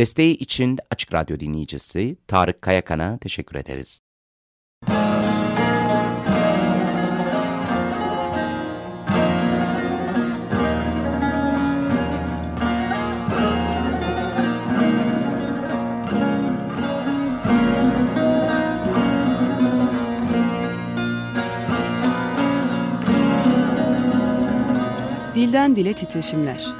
Desteği için Açık Radyo dinleyicisi Tarık Kayakan'a teşekkür ederiz. Dilden Dile Titreşimler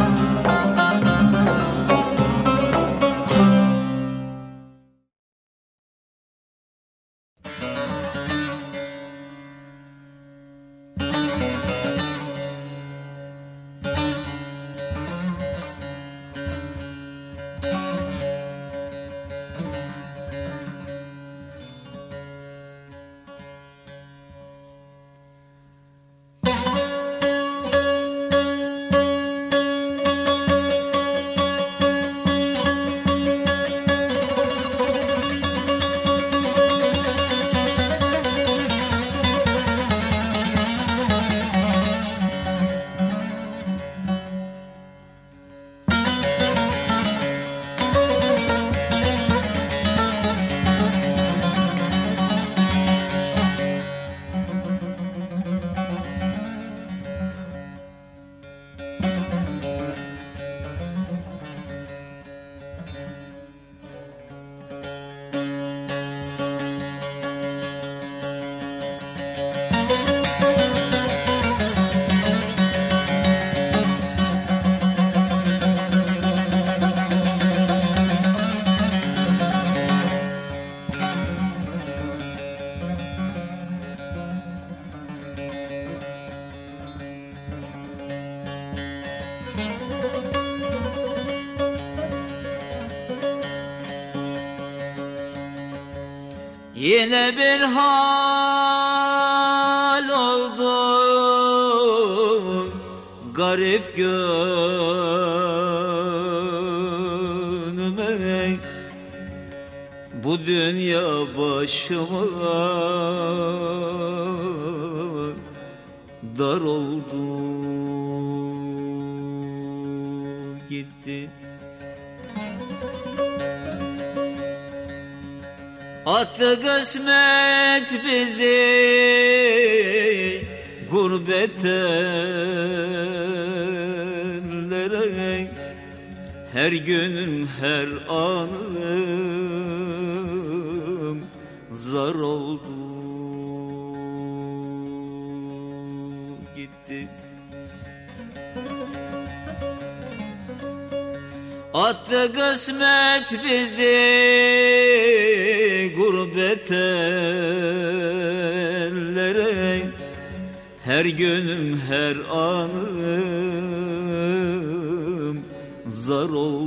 Hal oldu. Garip gönlüme. Bu dünya başıma Attı kısmet bizi gurbet ellere Her günüm her anım zar oldu. Gitti. Attı kısmet bizi gurbet ellere Her günüm her anım zar oldu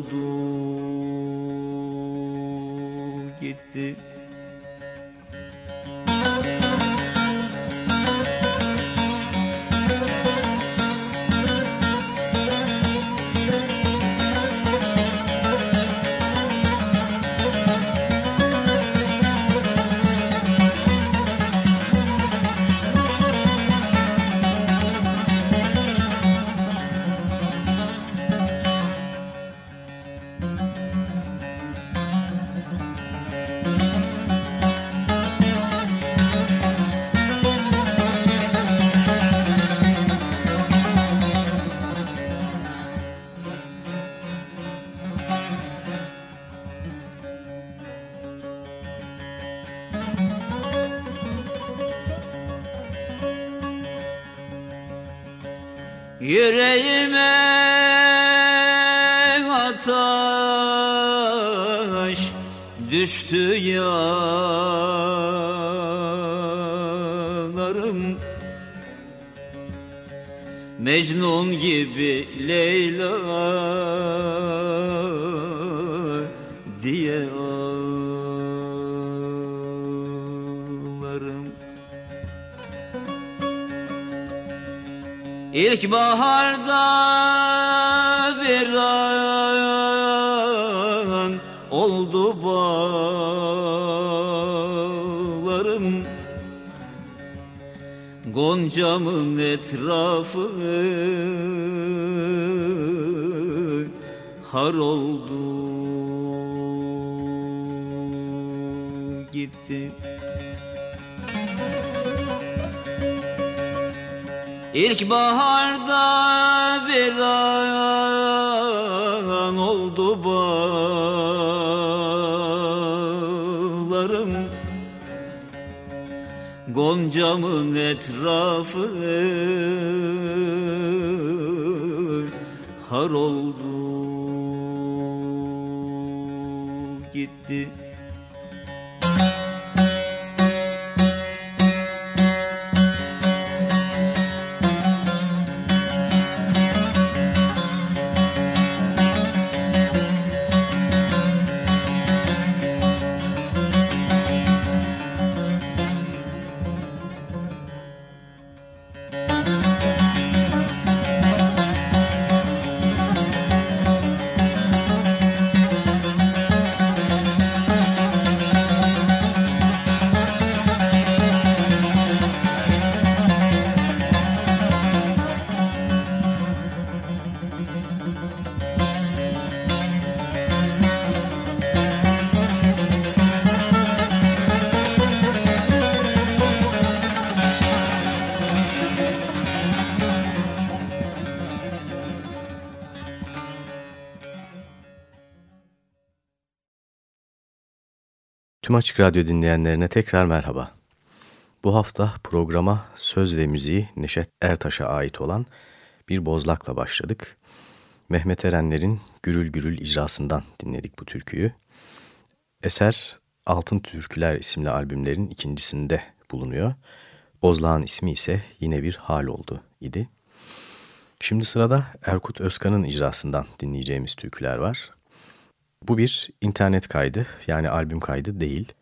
Mecnun gibi Leyla diye ağlarım. İlk Goncamın etrafı. Har oldu. Gitti. İlk baharda bir an Goncamın etrafı har oldu gitti Tüm Açık Radyo dinleyenlerine tekrar merhaba. Bu hafta programa söz ve müziği Neşet Ertaş'a ait olan bir bozlakla başladık. Mehmet Erenler'in Gürül Gürül icrasından dinledik bu türküyü. Eser Altın Türküler isimli albümlerin ikincisinde bulunuyor. Bozlağın ismi ise yine bir hal oldu idi. Şimdi sırada Erkut Özkan'ın icrasından dinleyeceğimiz türküler var. Bu bir internet kaydı yani albüm kaydı değil.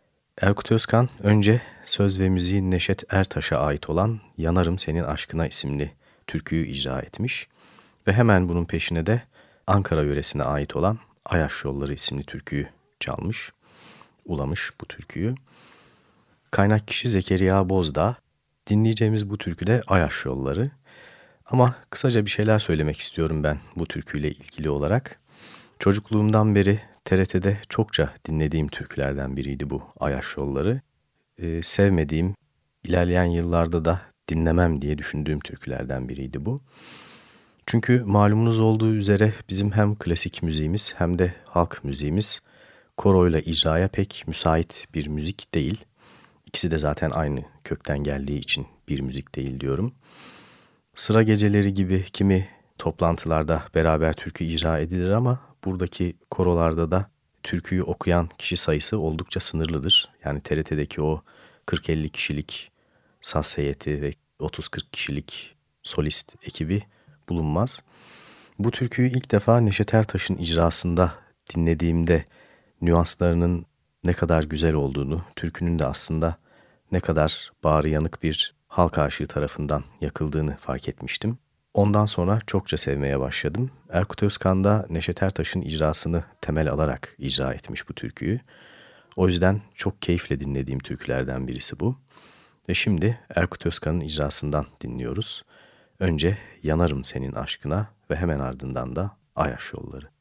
Erkut Özkan önce söz ve müziği Neşet Ertaş'a ait olan Yanarım Senin Aşkına isimli türküyü icra etmiş. Ve hemen bunun peşine de Ankara yöresine ait olan Ayaş Yolları isimli türküyü çalmış, ulamış bu türküyü. Kaynak kişi Zekeriya Bozdağ. Dinleyeceğimiz bu türküde Ayaş Yolları. Ama kısaca bir şeyler söylemek istiyorum ben bu türküyle ilgili olarak. Çocukluğumdan beri TRT'de çokça dinlediğim türkülerden biriydi bu Ayaş Yolları. Ee, sevmediğim, ilerleyen yıllarda da dinlemem diye düşündüğüm türkülerden biriydi bu. Çünkü malumunuz olduğu üzere bizim hem klasik müziğimiz hem de halk müziğimiz koroyla icraya pek müsait bir müzik değil. İkisi de zaten aynı kökten geldiği için bir müzik değil diyorum. Sıra geceleri gibi kimi toplantılarda beraber türkü icra edilir ama buradaki korolarda da türküyü okuyan kişi sayısı oldukça sınırlıdır. Yani TRT'deki o 40-50 kişilik saz heyeti ve 30-40 kişilik solist ekibi bulunmaz. Bu türküyü ilk defa Neşet Ertaş'ın icrasında dinlediğimde nüanslarının ne kadar güzel olduğunu, türkünün de aslında ne kadar bağrı yanık bir halk aşığı tarafından yakıldığını fark etmiştim. Ondan sonra çokça sevmeye başladım. Erkut Özkan da Neşet Ertaş'ın icrasını temel alarak icra etmiş bu türküyü. O yüzden çok keyifle dinlediğim türkülerden birisi bu. Ve şimdi Erkut Özkan'ın icrasından dinliyoruz. Önce Yanarım Senin Aşkına ve hemen ardından da Ayaş Yolları.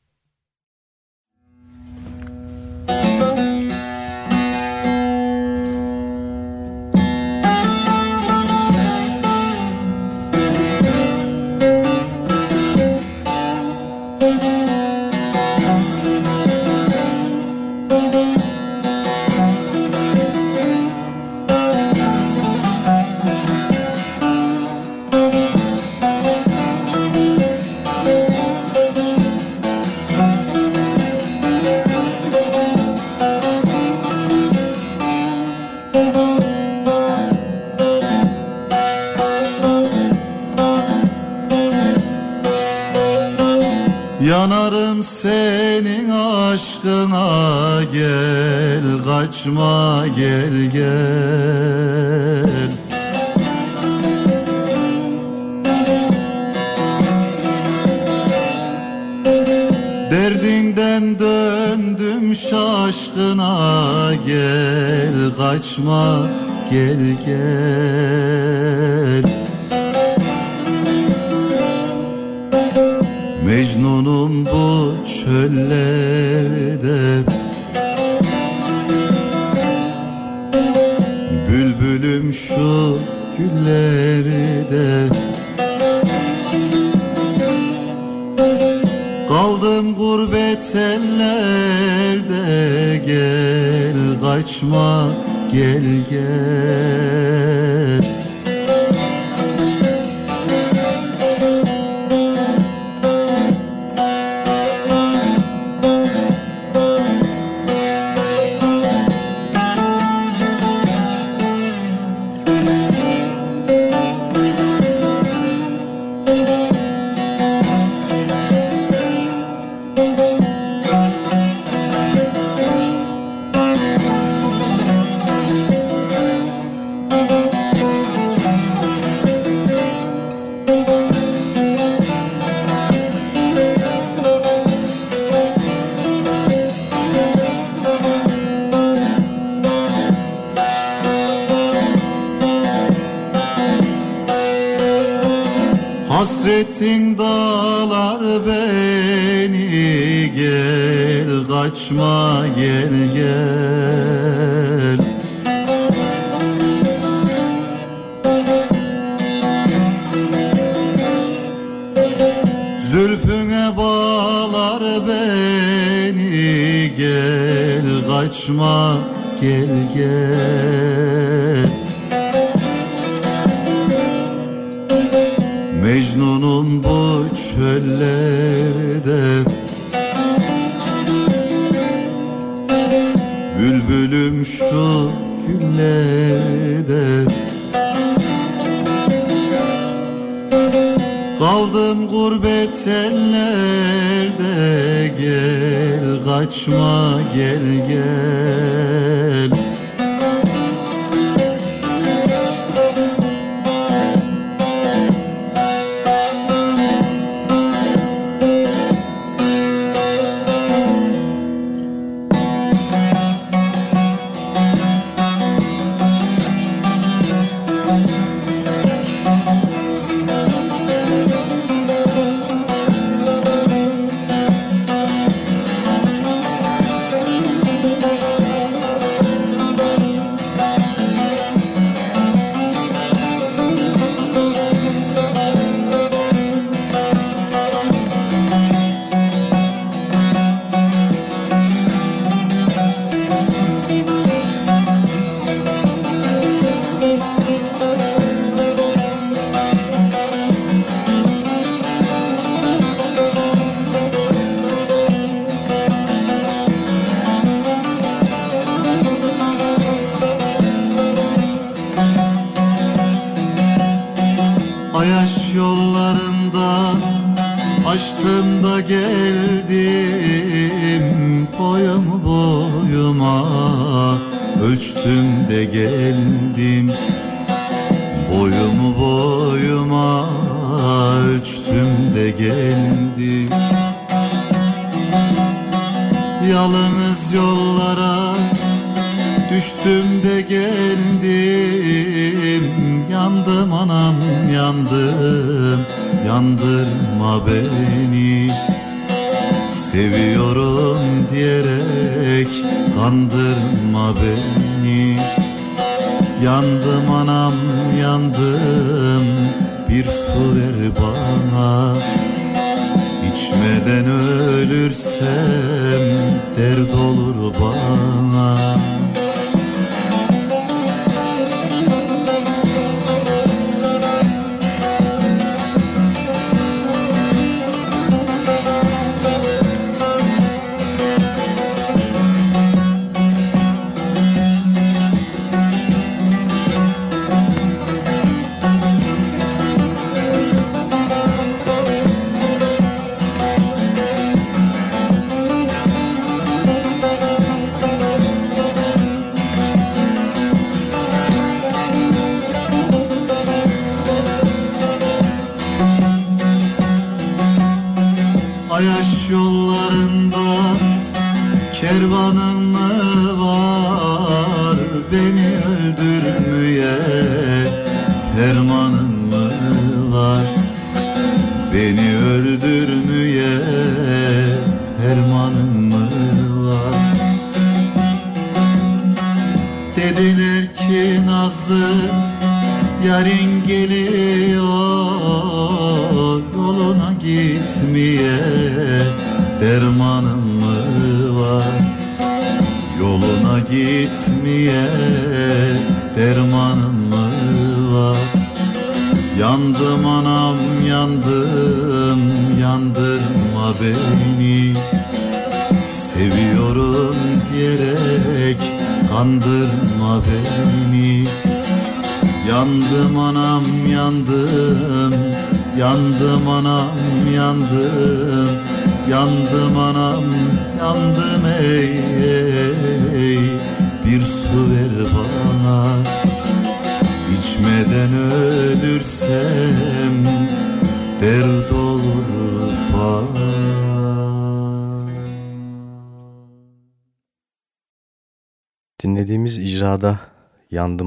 Kaçma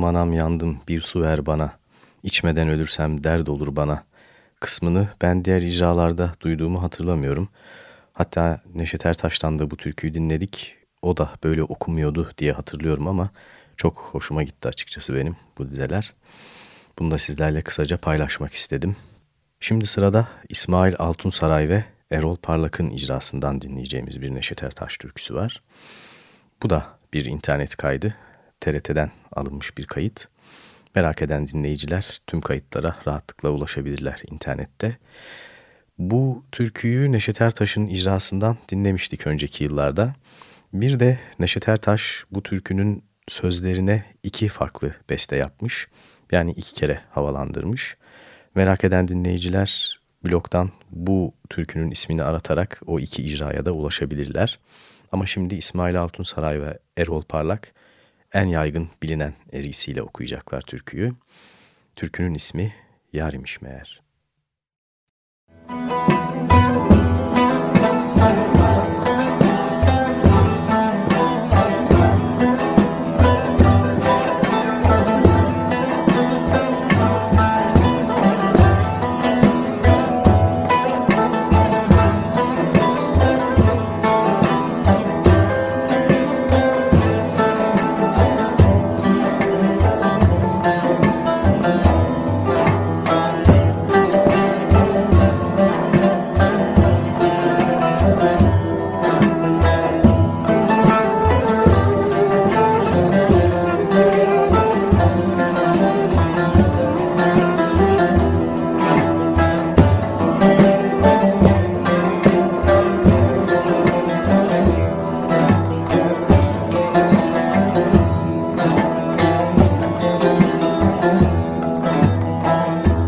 yandım yandım bir su ver bana, içmeden ölürsem dert olur bana kısmını ben diğer icralarda duyduğumu hatırlamıyorum. Hatta Neşet Ertaş'tan da bu türküyü dinledik. O da böyle okumuyordu diye hatırlıyorum ama çok hoşuma gitti açıkçası benim bu dizeler. Bunu da sizlerle kısaca paylaşmak istedim. Şimdi sırada İsmail Altunsaray ve Erol Parlak'ın icrasından dinleyeceğimiz bir Neşet Ertaş türküsü var. Bu da bir internet kaydı. TRT'den alınmış bir kayıt. Merak eden dinleyiciler tüm kayıtlara rahatlıkla ulaşabilirler internette. Bu türküyü Neşet Ertaş'ın icrasından dinlemiştik önceki yıllarda. Bir de Neşet Ertaş bu türkünün sözlerine iki farklı beste yapmış. Yani iki kere havalandırmış. Merak eden dinleyiciler blogdan bu türkünün ismini aratarak o iki icraya da ulaşabilirler. Ama şimdi İsmail Altunsaray ve Erol Parlak en yaygın bilinen ezgisiyle okuyacaklar türküyü. Türkünün ismi Yarimiş Meğer.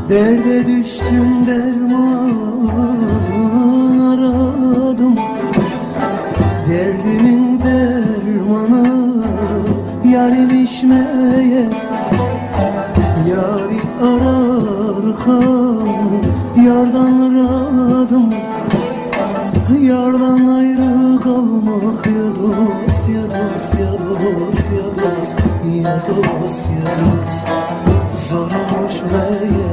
Derde düştüm derman aradım. Derdimin dermanı yarim içmeye Yari ararken yardan aradım. Yardan ayrı kalmak ya dost ya dost ya dost ya dost ya dost ya dost. Zormuş meğer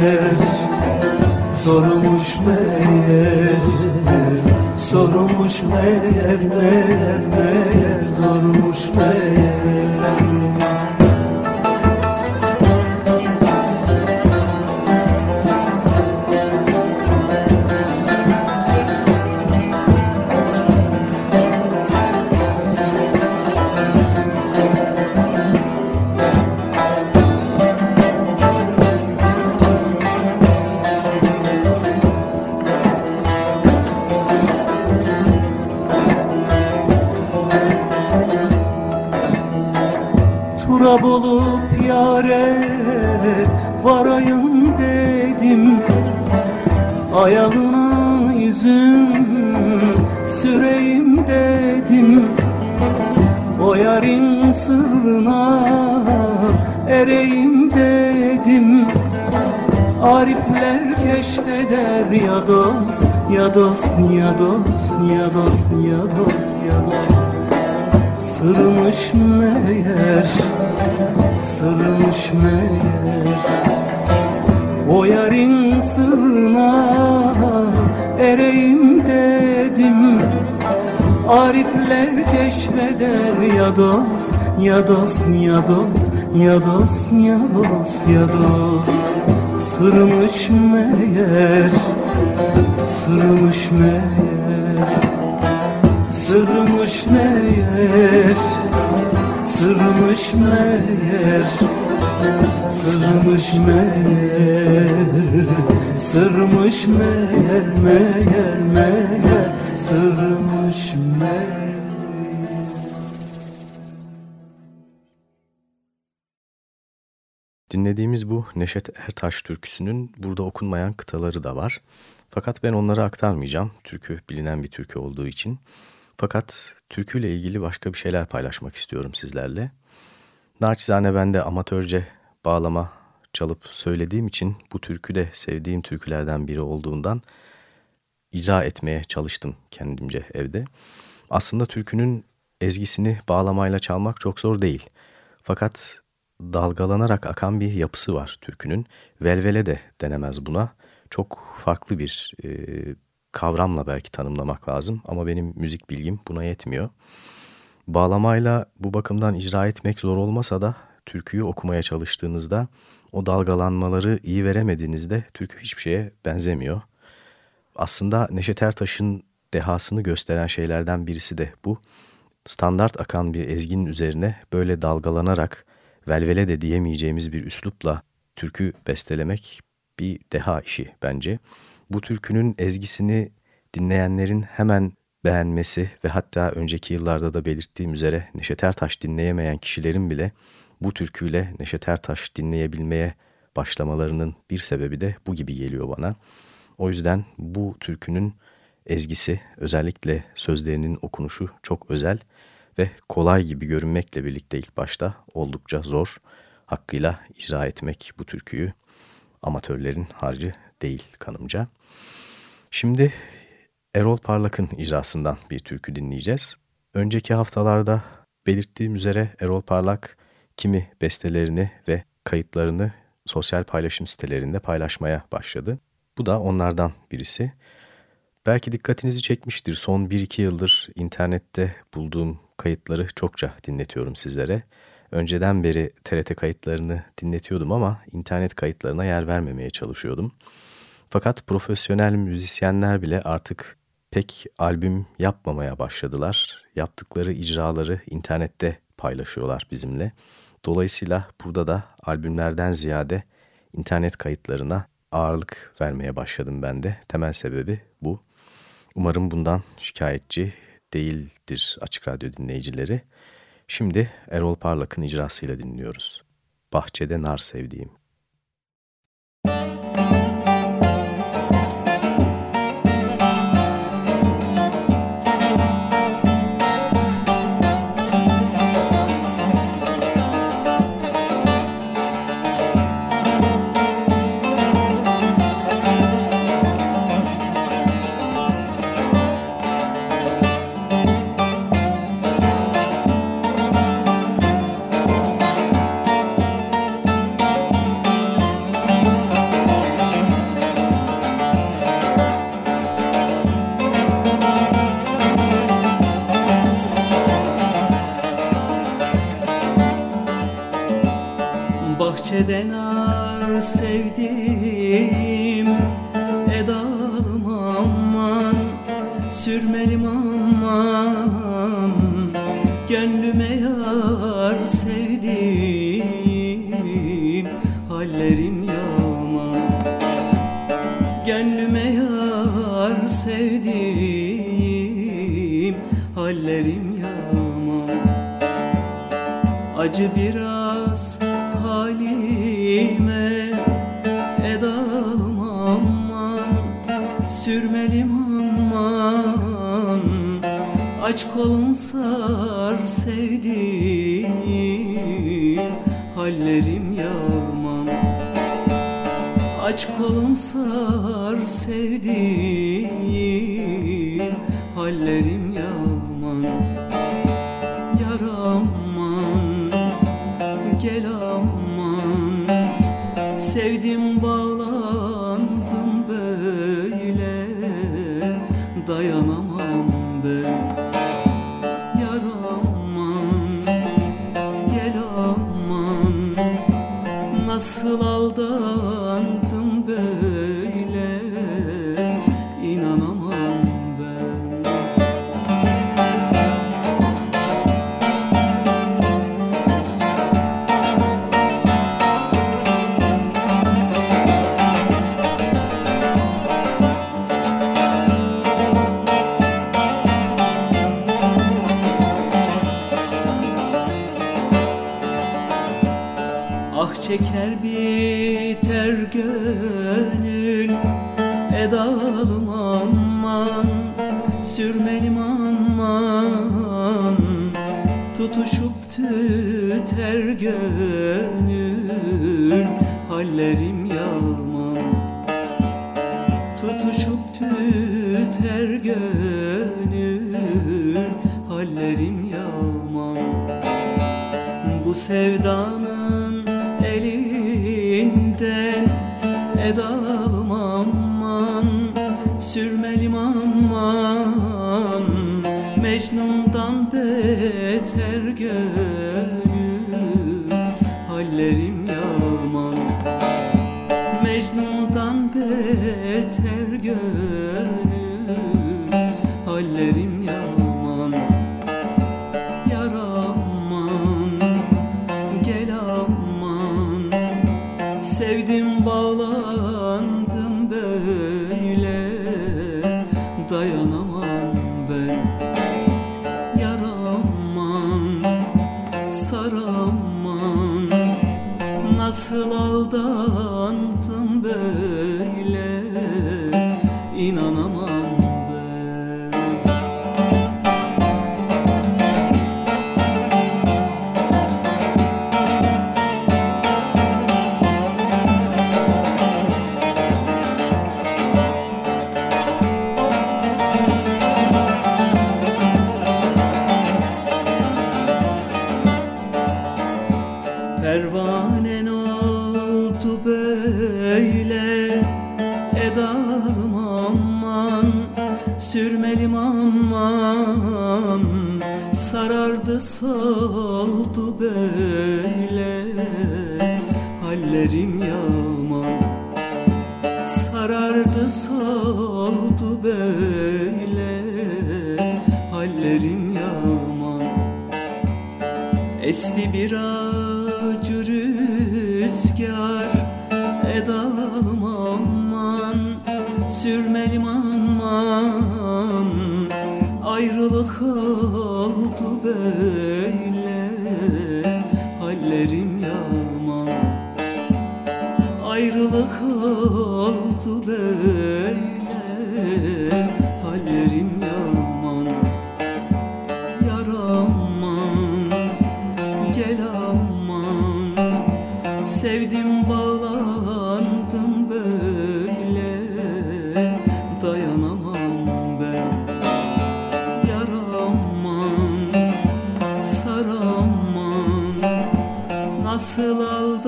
meğer Zormuş meğer Sormuş meğer meğer meğer Zormuş meğer Ayağına yüzüm süreyim dedim O yarın sırrına ereyim dedim. Arifler keşfeder ya dost ya dost ya dost ya dost ya dost ya dost. Sırmış meğer Sırmış meğer O yarın sırrına ereyim dedim. Arifler keşfeder ya dost ya dost ya dost ya dost ya dost ya dost. Sırmış meğer Sırmış meğer Sırmış meğer. Sırmış meğer Sırmış meğer Sırmış meğer meğer meğer Sırmış meğer Dinlediğimiz bu Neşet Ertaş türküsünün burada okunmayan kıtaları da var. Fakat ben onları aktarmayacağım. Türkü bilinen bir türkü olduğu için. Fakat türküyle ilgili başka bir şeyler paylaşmak istiyorum sizlerle. Naçizane ben de amatörce bağlama çalıp söylediğim için bu türkü de sevdiğim türkülerden biri olduğundan icra etmeye çalıştım kendimce evde. Aslında türkünün ezgisini bağlamayla çalmak çok zor değil. Fakat dalgalanarak akan bir yapısı var türkünün. Velvele de denemez buna. Çok farklı bir e, kavramla belki tanımlamak lazım ama benim müzik bilgim buna yetmiyor. Bağlamayla bu bakımdan icra etmek zor olmasa da türküyü okumaya çalıştığınızda o dalgalanmaları iyi veremediğinizde türkü hiçbir şeye benzemiyor. Aslında Neşet Ertaş'ın dehasını gösteren şeylerden birisi de bu. Standart akan bir ezginin üzerine böyle dalgalanarak velvele de diyemeyeceğimiz bir üslupla türkü bestelemek bir deha işi bence. Bu türkünün ezgisini dinleyenlerin hemen beğenmesi ve hatta önceki yıllarda da belirttiğim üzere Neşet Ertaş dinleyemeyen kişilerin bile bu türküyle Neşet Ertaş dinleyebilmeye başlamalarının bir sebebi de bu gibi geliyor bana. O yüzden bu türkünün ezgisi özellikle sözlerinin okunuşu çok özel ve kolay gibi görünmekle birlikte ilk başta oldukça zor. Hakkıyla icra etmek bu türküyü amatörlerin harcı değil kanımca. Şimdi Erol Parlak'ın icrasından bir türkü dinleyeceğiz. Önceki haftalarda belirttiğim üzere Erol Parlak kimi bestelerini ve kayıtlarını sosyal paylaşım sitelerinde paylaşmaya başladı. Bu da onlardan birisi. Belki dikkatinizi çekmiştir. Son 1-2 yıldır internette bulduğum kayıtları çokça dinletiyorum sizlere. Önceden beri TRT kayıtlarını dinletiyordum ama internet kayıtlarına yer vermemeye çalışıyordum. Fakat profesyonel müzisyenler bile artık pek albüm yapmamaya başladılar. Yaptıkları icraları internette paylaşıyorlar bizimle. Dolayısıyla burada da albümlerden ziyade internet kayıtlarına ağırlık vermeye başladım ben de. Temel sebebi bu. Umarım bundan şikayetçi değildir Açık Radyo dinleyicileri. Şimdi Erol Parlak'ın icrasıyla dinliyoruz. Bahçede Nar Sevdiğim.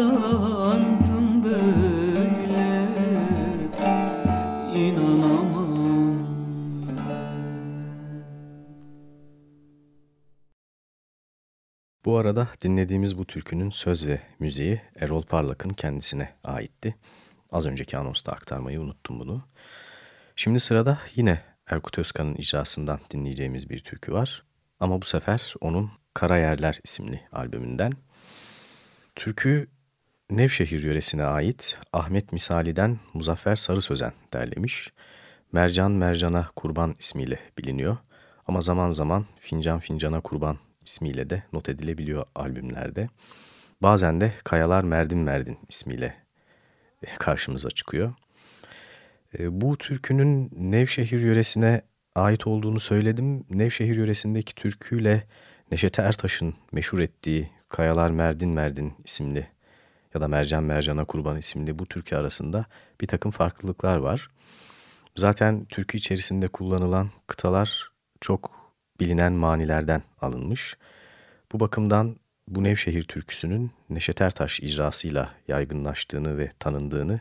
sandım böyle inanamam Bu arada dinlediğimiz bu türkünün söz ve müziği Erol Parlak'ın kendisine aitti. Az önceki anonsta aktarmayı unuttum bunu. Şimdi sırada yine Erkut Özkan'ın icrasından dinleyeceğimiz bir türkü var. Ama bu sefer onun Karayerler isimli albümünden. Türkü Nevşehir yöresine ait Ahmet Misali'den Muzaffer Sarı Sözen derlemiş. Mercan Mercan'a Kurban ismiyle biliniyor ama zaman zaman Fincan Fincan'a Kurban ismiyle de not edilebiliyor albümlerde. Bazen de Kayalar Merdin Merdin ismiyle e, karşımıza çıkıyor. E, bu türkünün Nevşehir yöresine ait olduğunu söyledim. Nevşehir yöresindeki türküyle Neşet Ertaş'ın meşhur ettiği Kayalar Merdin Merdin isimli ya da Mercan Mercan'a Kurban isimli bu türkü arasında bir takım farklılıklar var. Zaten türkü içerisinde kullanılan kıtalar çok bilinen manilerden alınmış. Bu bakımdan bu Nevşehir türküsünün Neşet Ertaş icrasıyla yaygınlaştığını ve tanındığını,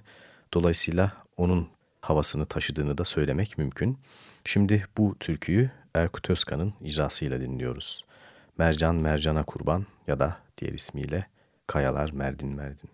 dolayısıyla onun havasını taşıdığını da söylemek mümkün. Şimdi bu türküyü Erkut Özkan'ın icrasıyla dinliyoruz. Mercan Mercan'a Kurban ya da diğer ismiyle Kayalar Merdin Merdin.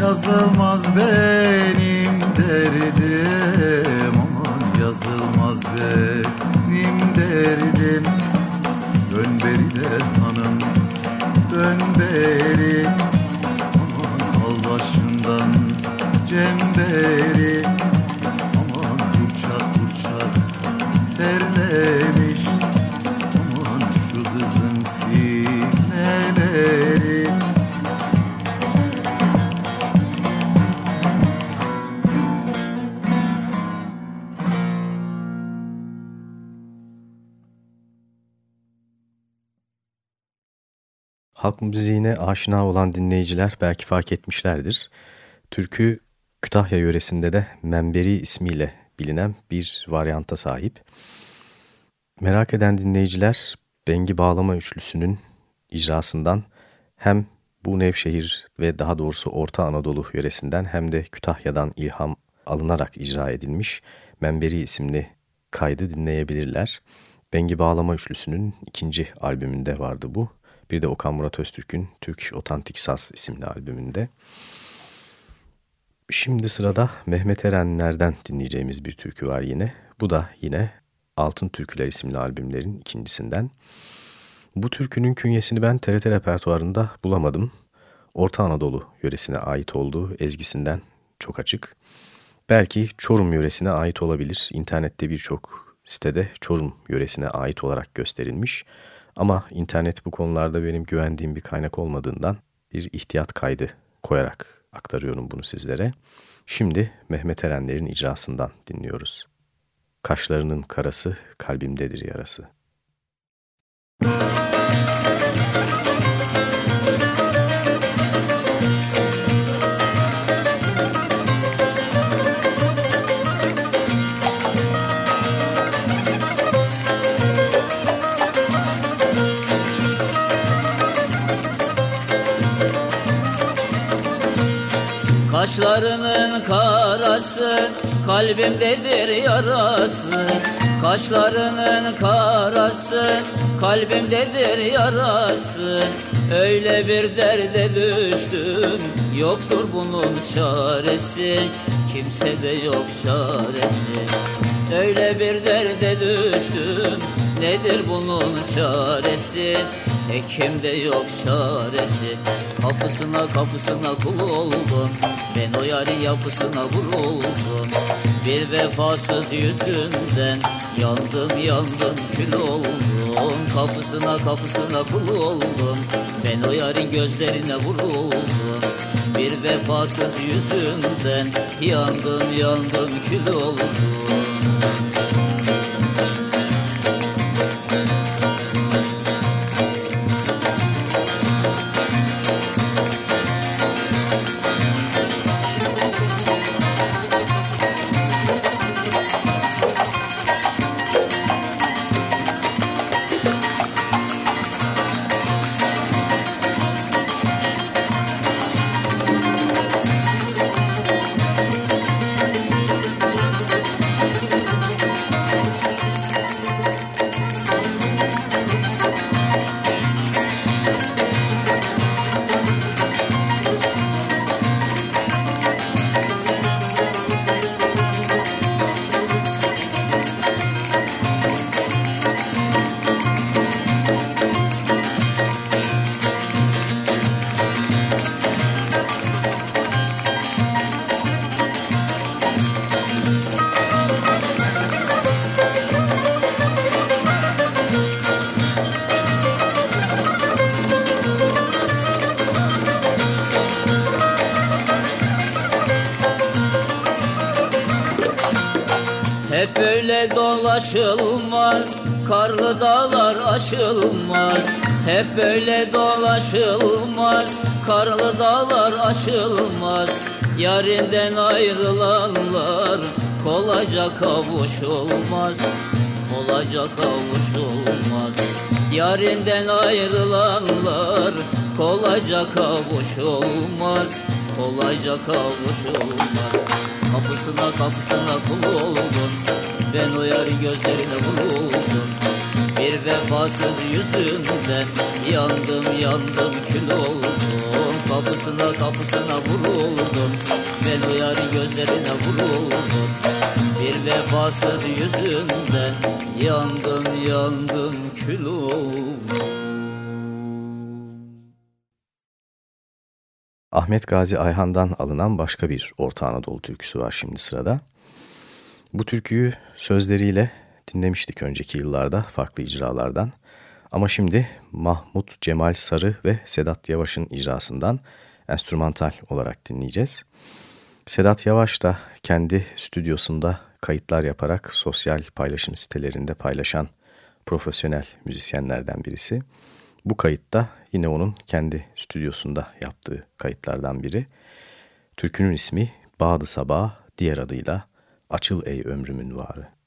yazılmaz benim derdim. Aman yazılmaz benim derdim. Dön beriler hanım dön beri. Aman al başından cemberi Halk müziğine aşina olan dinleyiciler belki fark etmişlerdir. Türkü Kütahya yöresinde de Memberi ismiyle bilinen bir varyanta sahip. Merak eden dinleyiciler Bengi Bağlama Üçlüsü'nün icrasından hem bu Nevşehir ve daha doğrusu Orta Anadolu yöresinden hem de Kütahya'dan ilham alınarak icra edilmiş Memberi isimli kaydı dinleyebilirler. Bengi Bağlama Üçlüsü'nün ikinci albümünde vardı bu. Bir de Okan Murat Öztürk'ün Türk Otantik Saz isimli albümünde. Şimdi sırada Mehmet Erenler'den dinleyeceğimiz bir türkü var yine. Bu da yine Altın Türküler isimli albümlerin ikincisinden. Bu türkünün künyesini ben TRT repertuarında bulamadım. Orta Anadolu yöresine ait olduğu ezgisinden çok açık. Belki Çorum yöresine ait olabilir. İnternette birçok sitede Çorum yöresine ait olarak gösterilmiş. Ama internet bu konularda benim güvendiğim bir kaynak olmadığından bir ihtiyat kaydı koyarak aktarıyorum bunu sizlere. Şimdi Mehmet Erenler'in icrasından dinliyoruz. Kaşlarının karası kalbimdedir yarası. Müzik Kaşlarının karası kalbimdedir yarası. Kaşlarının karası kalbimdedir yarası. Öyle bir derde düştüm yoktur bunun çaresi. Kimse de yok çaresi. Öyle bir derde düştüm Nedir bunun çaresi? Hekimde yok çaresi Kapısına kapısına kul oldum. Ben o yarın yapısına vuruldum Bir vefasız yüzünden Yandım yandım kül oldum. Kapısına kapısına kul oldum. Ben o yarın gözlerine vuruldum Bir vefasız yüzünden Yandım yandım kül oldum aşılmaz Hep böyle dolaşılmaz. Karlı dağlar aşılmaz Yarinden ayrılanlar Kolayca kavuşulmaz Kolayca kavuşulmaz. Yarinden ayrılanlar Kolayca kavuşulmaz Kolayca kavuşulmaz. Kapısına kapısına kul oldun ben o yarın gözlerine vuruldum vefasız yüzünden Yandım yandım kül oldum. Kapısına kapısına vuruldum. Ben o yarın gözlerine vuruldum. Bir vefasız yüzünden Yandım yandım kül oldum. Ahmet Gazi Ayhan'dan alınan başka bir Orta Anadolu türküsü var şimdi sırada. Bu türküyü sözleriyle dinlemiştik önceki yıllarda farklı icralardan. Ama şimdi Mahmut Cemal Sarı ve Sedat Yavaş'ın icrasından enstrümantal olarak dinleyeceğiz. Sedat Yavaş da kendi stüdyosunda kayıtlar yaparak sosyal paylaşım sitelerinde paylaşan profesyonel müzisyenlerden birisi. Bu kayıtta yine onun kendi stüdyosunda yaptığı kayıtlardan biri. Türkünün ismi Bağdı Sabah, diğer adıyla Açıl Ey Ömrümün Varı.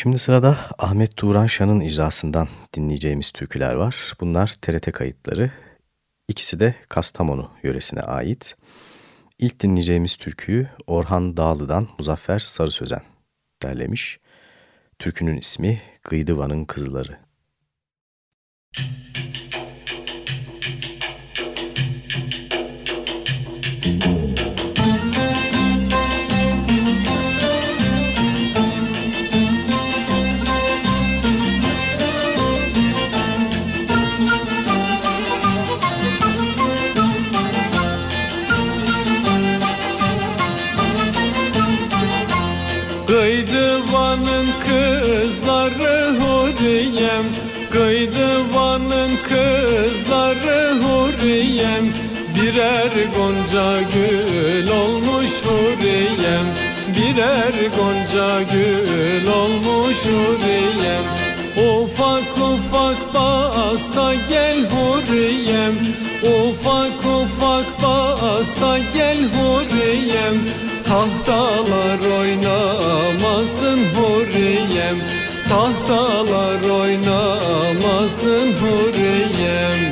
Şimdi sırada Ahmet Turan Şan'ın icrasından dinleyeceğimiz türküler var. Bunlar TRT kayıtları. İkisi de Kastamonu yöresine ait. İlk dinleyeceğimiz türküyü Orhan Dağlı'dan Muzaffer Sarı Sözen derlemiş. Türkünün ismi Gıydıvan'ın Kızları. Müzik gel Huriyem Ufak ufak basta gel Huriyem Tahtalar oynamasın huriyem Tahtalar oynamasın huriyem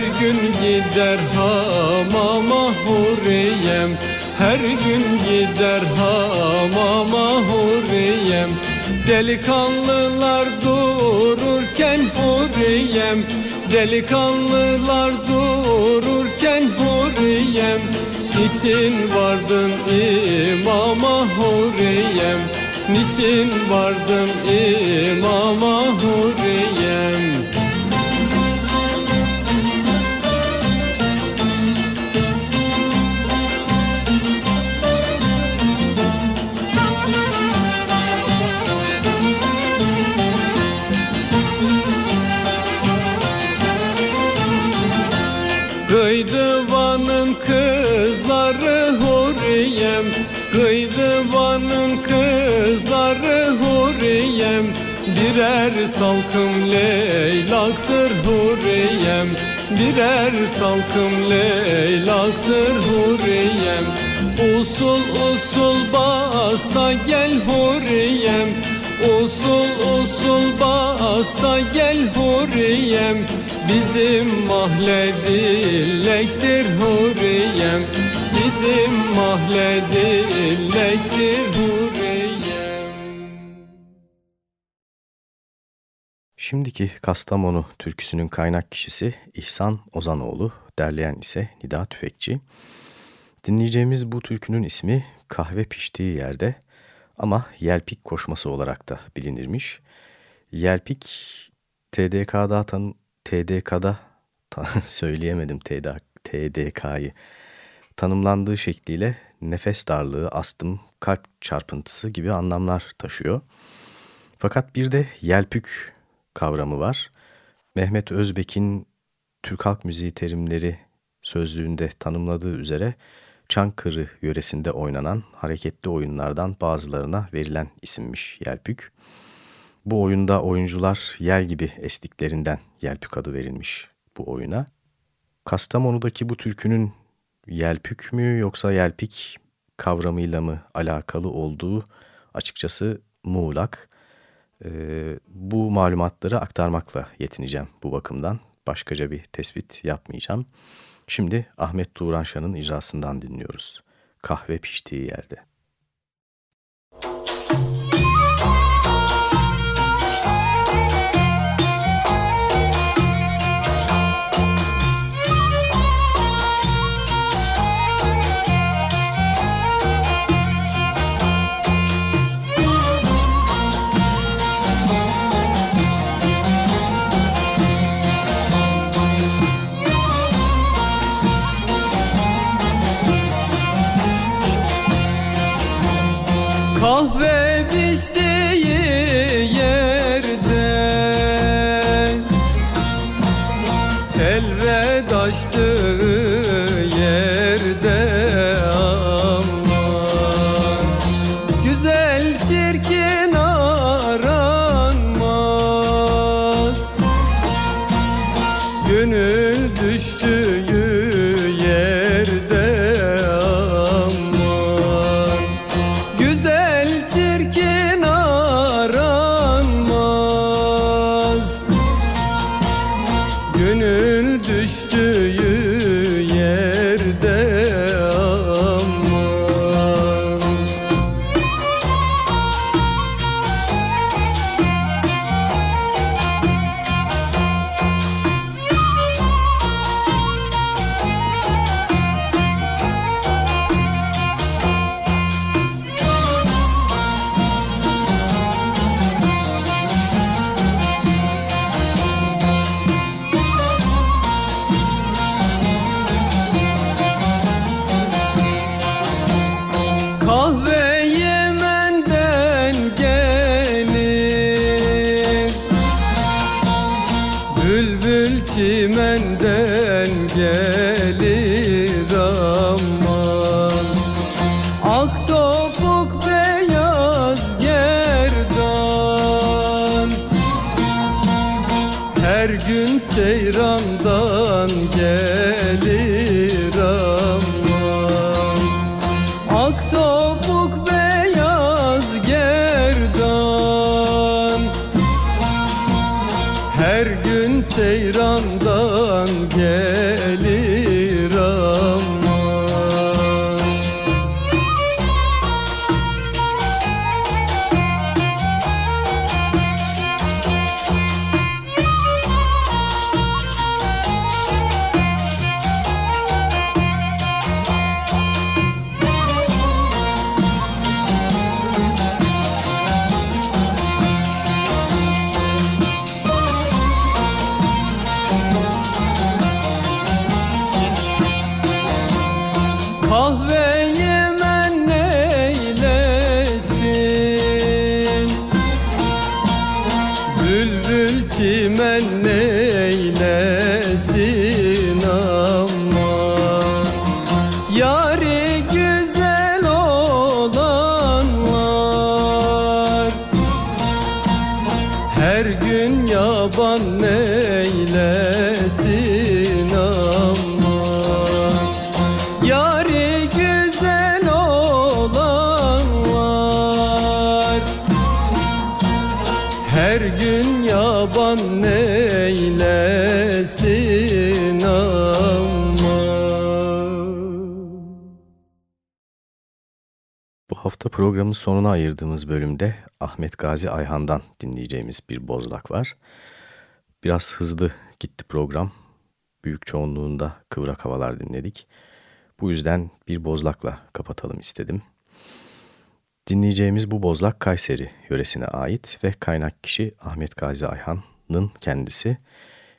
Her gün gider hamama huriyem Her gün gider hamama huriyem Delikanlılar dururken huriyem Delikanlılar dururken huriyem Niçin vardın imama huriyem Niçin vardın imama huriyem salkım leylaktır huriyem Birer salkım leylaktır huriyem Usul usul basta gel huriyem Usul usul basta gel huriyem Bizim mahle dillektir huriyem Bizim mahle dillektir huriyem Şimdiki Kastamonu türküsünün kaynak kişisi İhsan Ozanoğlu, derleyen ise Nida Tüfekçi. Dinleyeceğimiz bu türkünün ismi kahve piştiği yerde ama yelpik koşması olarak da bilinirmiş. Yelpik TDK'da tan TDK'da ta, söyleyemedim TD, TDK'yı tanımlandığı şekliyle nefes darlığı, astım, kalp çarpıntısı gibi anlamlar taşıyor. Fakat bir de yelpük kavramı var. Mehmet Özbek'in Türk Halk Müziği terimleri sözlüğünde tanımladığı üzere Çankırı yöresinde oynanan hareketli oyunlardan bazılarına verilen isimmiş Yelpük. Bu oyunda oyuncular yel gibi estiklerinden Yelpük adı verilmiş bu oyuna. Kastamonu'daki bu türkünün Yelpük mü yoksa Yelpik kavramıyla mı alakalı olduğu açıkçası muğlak. Ee, bu malumatları aktarmakla yetineceğim bu bakımdan. Başkaca bir tespit yapmayacağım. Şimdi Ahmet Turanşan'ın icrasından dinliyoruz. Kahve piştiği yerde. sim hafta programın sonuna ayırdığımız bölümde Ahmet Gazi Ayhan'dan dinleyeceğimiz bir bozlak var. Biraz hızlı gitti program. Büyük çoğunluğunda kıvrak havalar dinledik. Bu yüzden bir bozlakla kapatalım istedim. Dinleyeceğimiz bu bozlak Kayseri yöresine ait ve kaynak kişi Ahmet Gazi Ayhan'ın kendisi.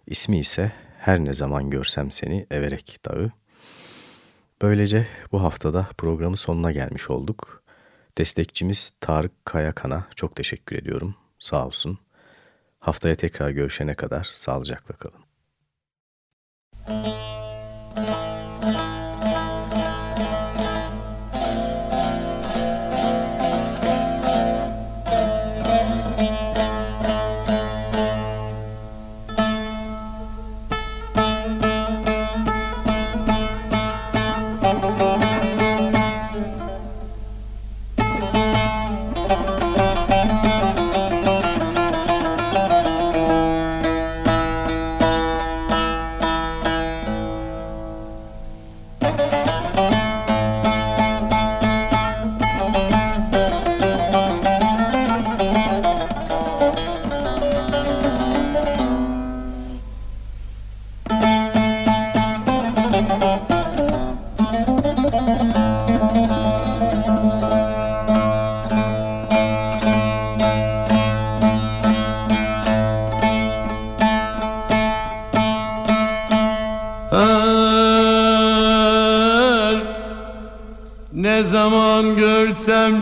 İsmi ise Her Ne Zaman Görsem Seni Everek Dağı. Böylece bu haftada programın sonuna gelmiş olduk. Destekçimiz Tarık Kayakan'a çok teşekkür ediyorum. Sağ olsun. Haftaya tekrar görüşene kadar sağlıcakla kalın. Her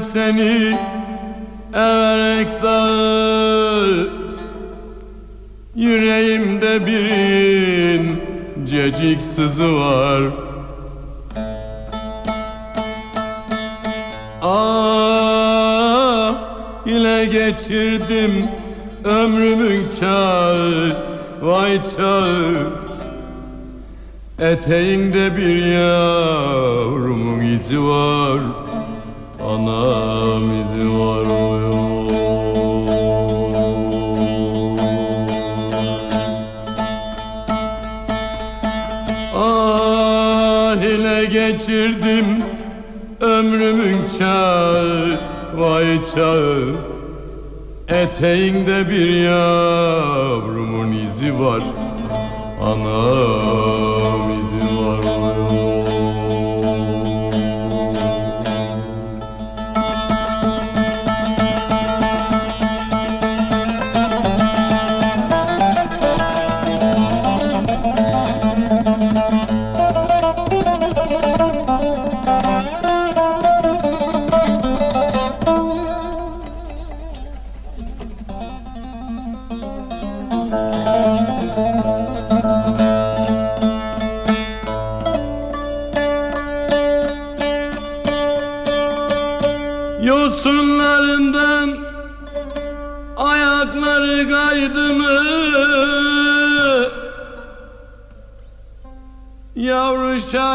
seni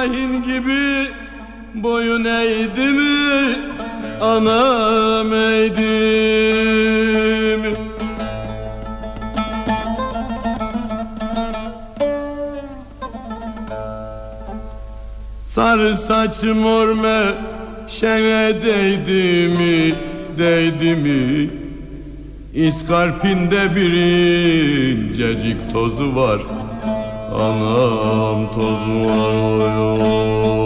Şahin gibi boyun eğdi mi anam eğdi mi? Sarı saç mor meşene değdi mi, değdi mi? İskarpinde bir incecik tozu var Anam tozu var oy, oy.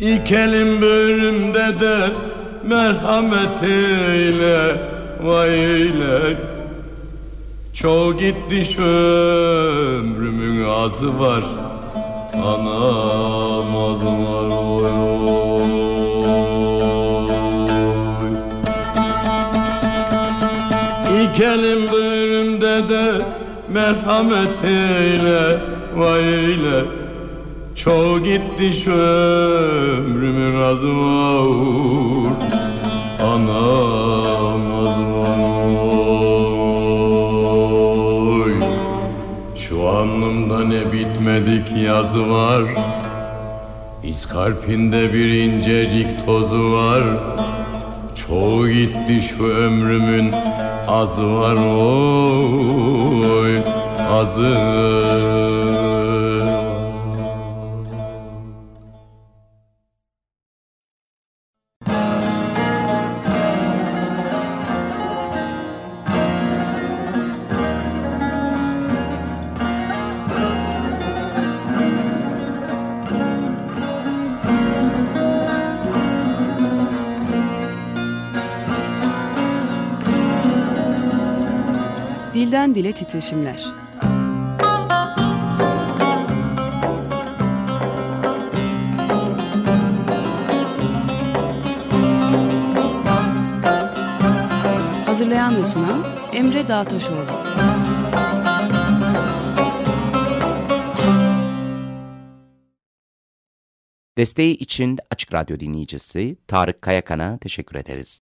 İlk elim bölümde de merhamet eyle Vay eyle. Çoğu gitti ömrümün azı var. Anam azı var oy oy. İlk elim bölümde de merhamet eyle Vay eyle Çoğu gitti şu ömrümün azı var Anam var oy. Şu alnımda ne bitmedik yazı var. İskalpinde bir incecik tozu var. Çoğu gitti şu ömrümün azı var. Oy azı Dilden dile titreşimler. Hazırlayan ve sunan Emre Dağtaşoğlu. Desteği için Açık Radyo dinleyicisi Tarık Kayakan'a teşekkür ederiz.